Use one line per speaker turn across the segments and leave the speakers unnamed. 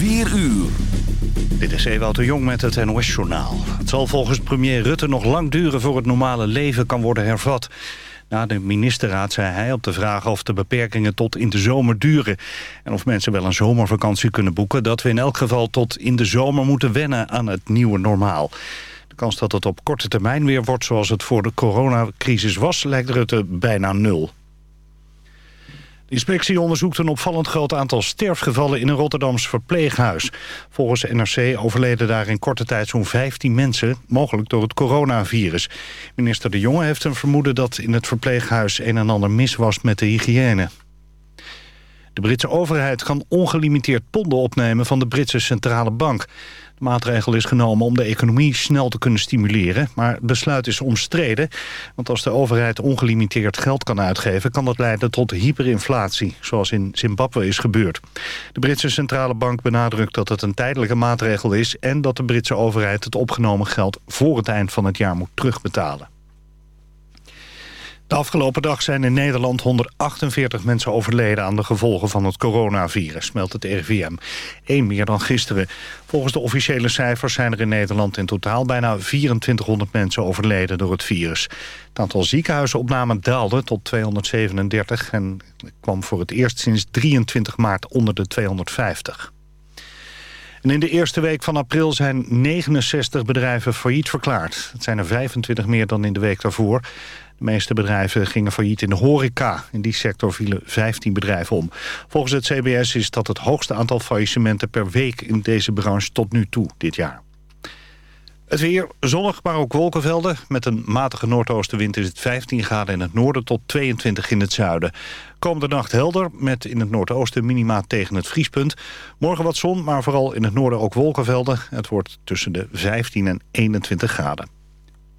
4 uur.
Dit is Ewout de Jong met het NOS-journaal. Het zal volgens premier Rutte nog lang duren voor het normale leven kan worden hervat. Na de ministerraad zei hij op de vraag of de beperkingen tot in de zomer duren... en of mensen wel een zomervakantie kunnen boeken... dat we in elk geval tot in de zomer moeten wennen aan het nieuwe normaal. De kans dat het op korte termijn weer wordt zoals het voor de coronacrisis was... lijkt Rutte bijna nul. Inspectie onderzoekt een opvallend groot aantal sterfgevallen in een Rotterdams verpleeghuis. Volgens NRC overleden daar in korte tijd zo'n 15 mensen, mogelijk door het coronavirus. Minister De Jonge heeft een vermoeden dat in het verpleeghuis een en ander mis was met de hygiëne. De Britse overheid kan ongelimiteerd ponden opnemen van de Britse centrale bank. Maatregel is genomen om de economie snel te kunnen stimuleren. Maar het besluit is omstreden. Want als de overheid ongelimiteerd geld kan uitgeven... kan dat leiden tot hyperinflatie, zoals in Zimbabwe is gebeurd. De Britse centrale bank benadrukt dat het een tijdelijke maatregel is... en dat de Britse overheid het opgenomen geld voor het eind van het jaar moet terugbetalen. De afgelopen dag zijn in Nederland 148 mensen overleden aan de gevolgen van het coronavirus, meldt het RIVM. Eén meer dan gisteren. Volgens de officiële cijfers zijn er in Nederland in totaal bijna 2400 mensen overleden door het virus. Het aantal ziekenhuisopnamen daalde tot 237 en kwam voor het eerst sinds 23 maart onder de 250. En in de eerste week van april zijn 69 bedrijven failliet verklaard. Het zijn er 25 meer dan in de week daarvoor. De meeste bedrijven gingen failliet in de horeca. In die sector vielen 15 bedrijven om. Volgens het CBS is dat het hoogste aantal faillissementen per week in deze branche tot nu toe dit jaar. Het weer zonnig, maar ook wolkenvelden. Met een matige noordoostenwind is het 15 graden in het noorden tot 22 in het zuiden. Komende nacht helder, met in het noordoosten minima tegen het vriespunt. Morgen wat zon, maar vooral in het noorden ook wolkenvelden. Het wordt tussen de 15 en 21 graden.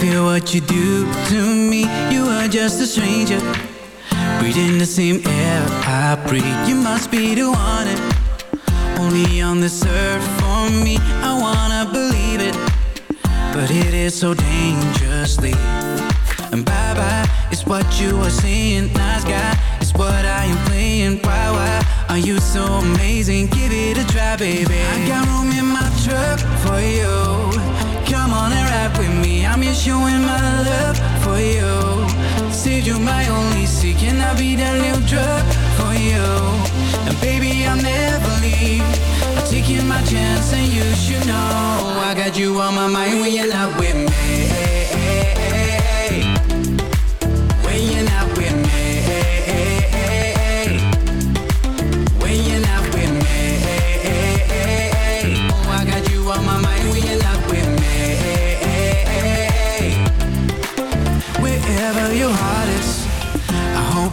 Feel what you do to me. You are just a stranger. Breathing the same air I breathe. You must be the one. Only on this earth for me. I wanna believe it. But it is so dangerously. And bye bye is what you are saying. Nice guy is what I am playing. Why, why are you so amazing? Give it a try, baby. I got room in my truck for you. Showing my love for you. Said you're my only seek, and I'll be that new drug for you. And baby, I'll never leave. I'm taking my chance, and you should know I got you on my mind when you're not with me.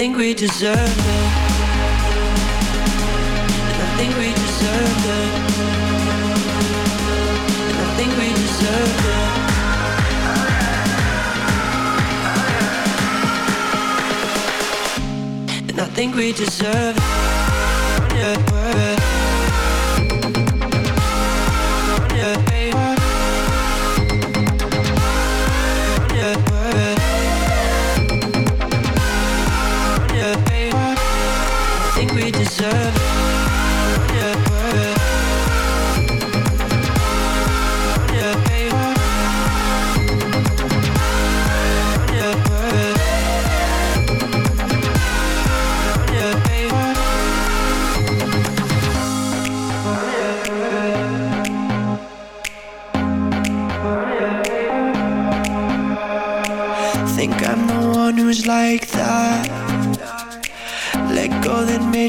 Think we
deserve it. And I think we deserve it. And I think we deserve it. And I think we deserve it.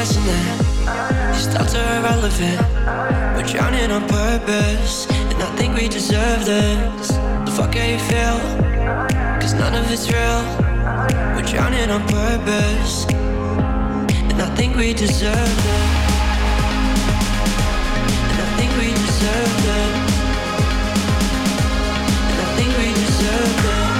Guessing that these thoughts are irrelevant. We're drowning on purpose, and I think we deserve this. The fuck how you feel? Cause none of it's real. We're drowning on purpose, and I think we deserve it. And I think we deserve it. And I think we deserve it.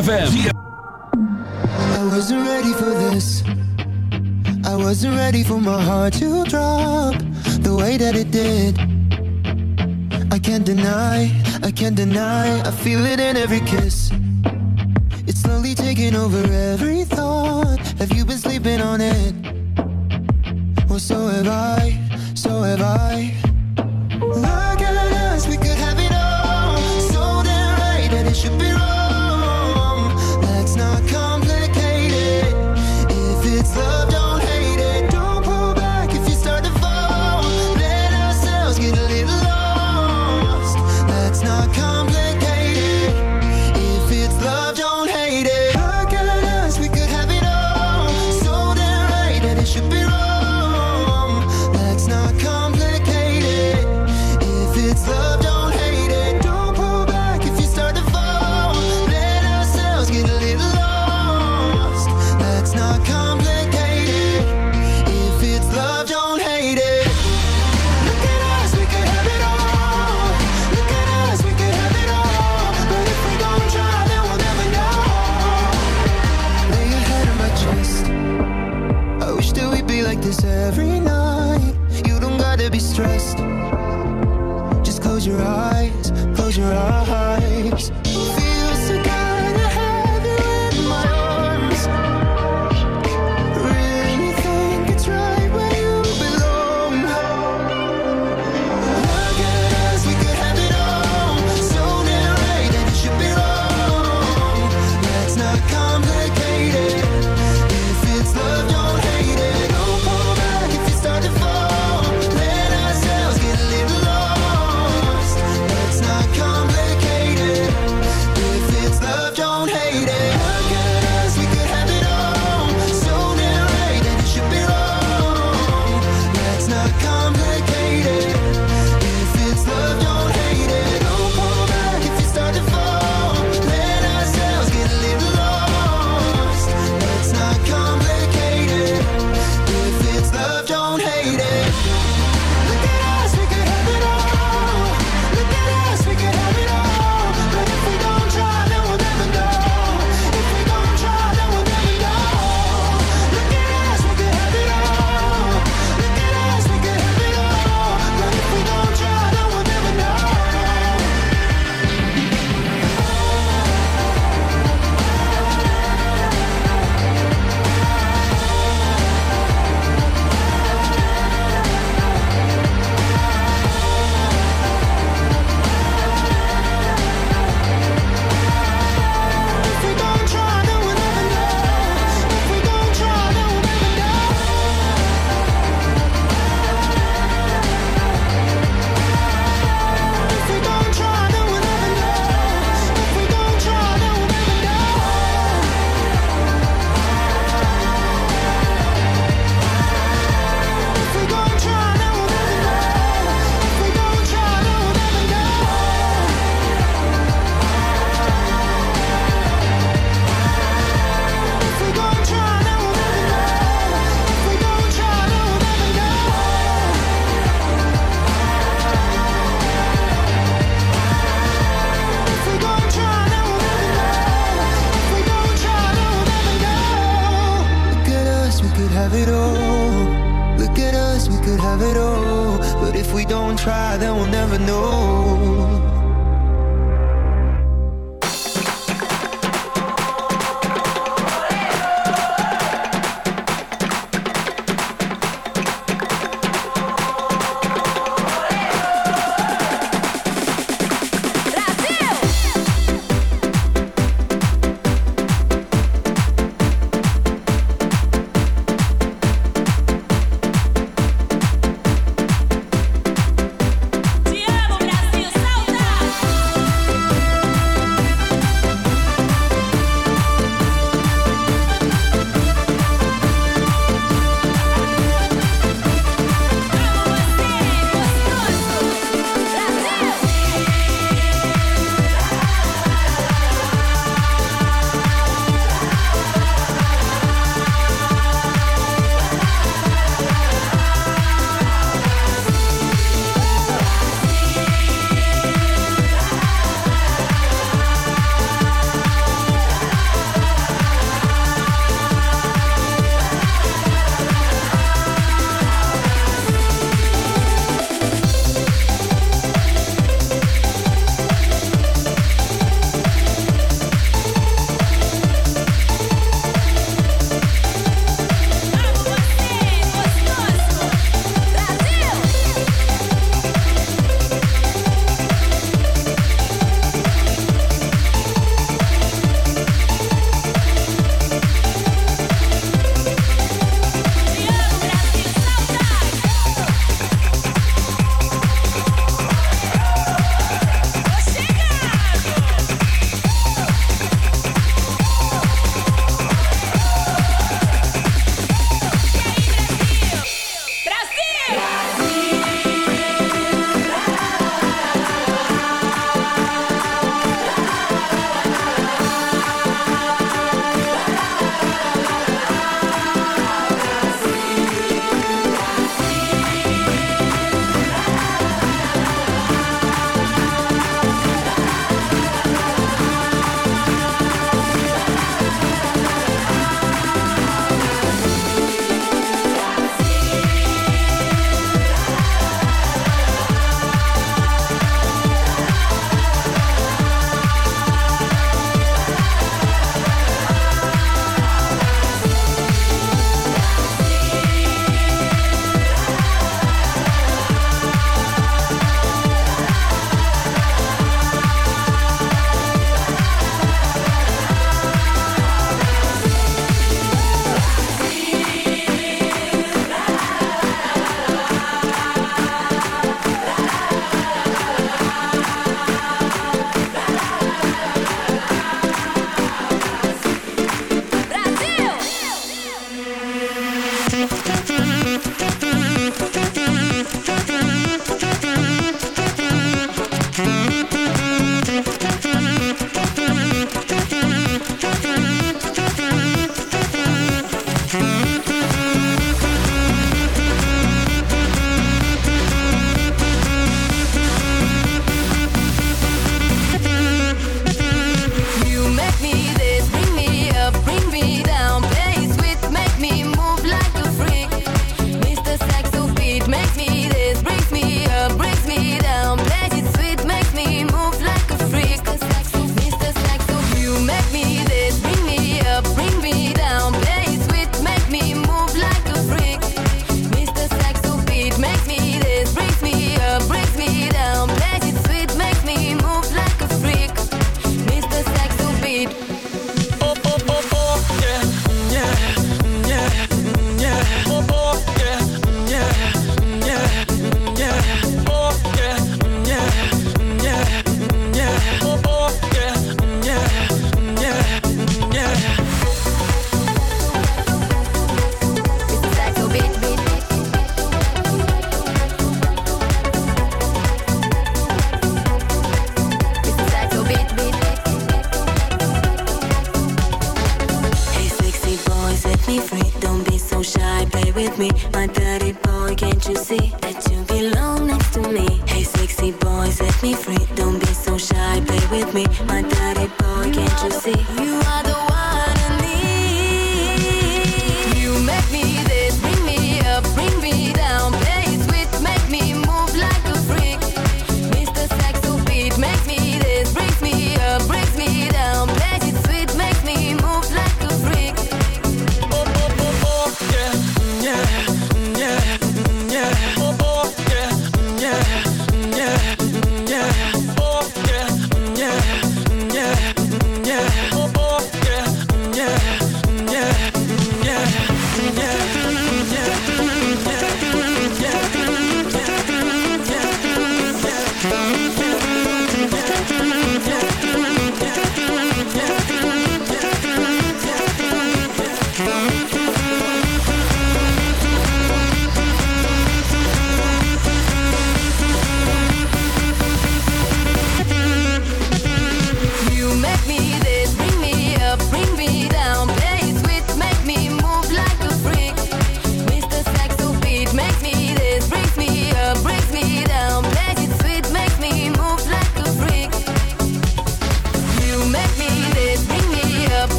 ZFM.
I wasn't ready for this. I wasn't ready for my heart to drop the way that it did. I can't deny, I can't deny, I feel it in every kiss. It's slowly taking over every thought. Have you been sleeping on it? Well, so have I, so have I. Look at us, we could have it all. So damn right that it should be wrong.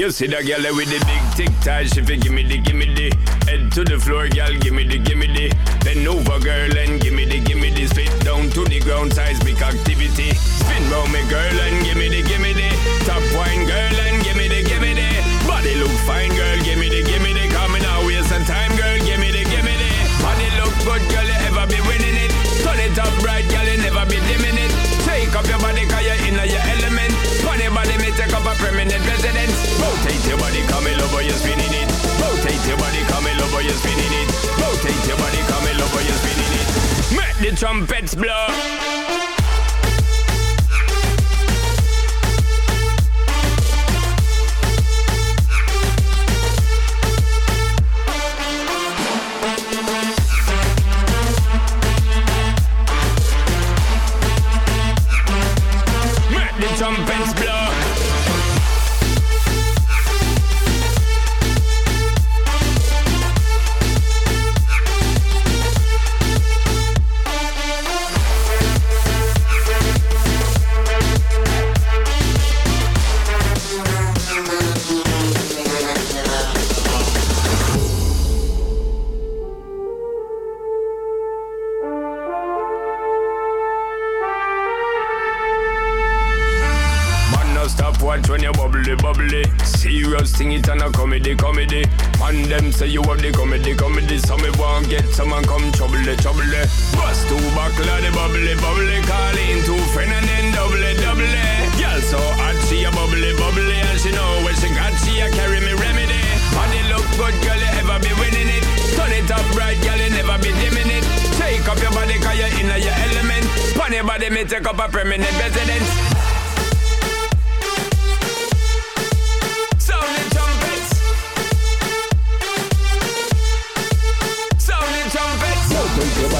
You see that girl with the big tic tac, she fi gimme the gimme the. Head to the floor, girl, gimme the gimme the. Bend over, girl, and gimme the gimme the. Spit down to the ground, seismic activity. Spin round me, girl, and gimme the gimme the. Top wine, trumpets blow trouble. Bust two buckle the bubbly, bubbly. Call in two friend and then double, double. Girl so hot, she a bubbly, bubbly. And she know when she got, she a carry me remedy. Body look good, girl, you ever be winning it. Turn it up right, girl, you never be dimming it. Take up your body, cause you're in your element. Pon your body, me take up a permanent residence.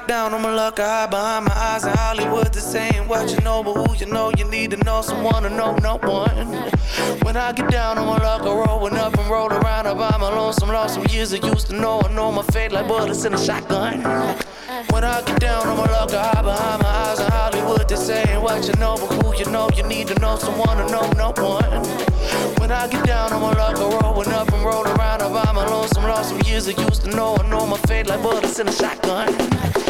Get down, I'ma look hide behind my eyes in Hollywood. They're saying what you know, but who you know, you need to know someone to know no one. When I get down, I'ma look a rolling up and roll around. By my lonesome, lost some years I used to know. I know my fate like bullets in a shotgun. When I get down, I'ma look hide behind my eyes in Hollywood. They're saying what you know, but who you know, you need to know someone to know no one. When I get down, I'ma look a rolling up and roll around. By my lonesome, lost some years I used to know. I know my fate like bullets in a shotgun.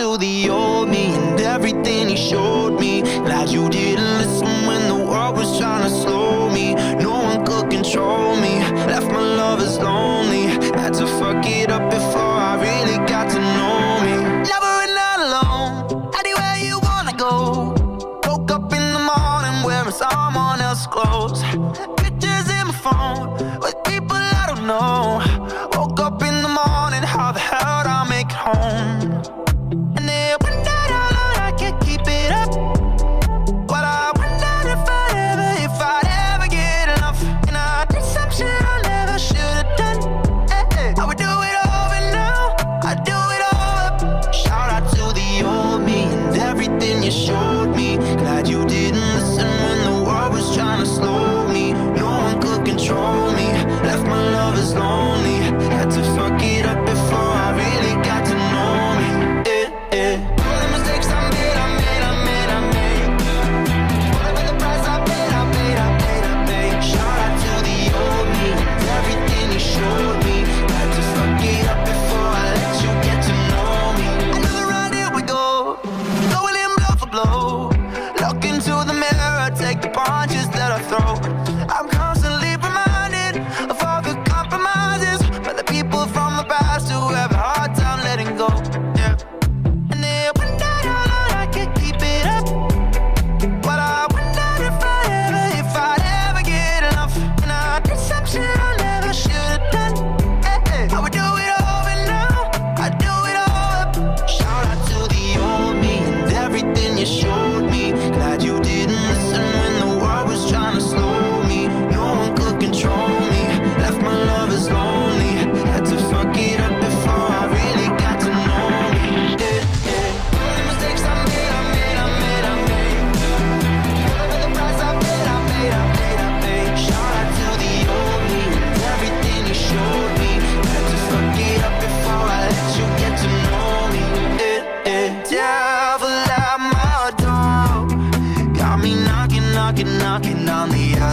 to the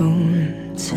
从此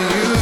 you.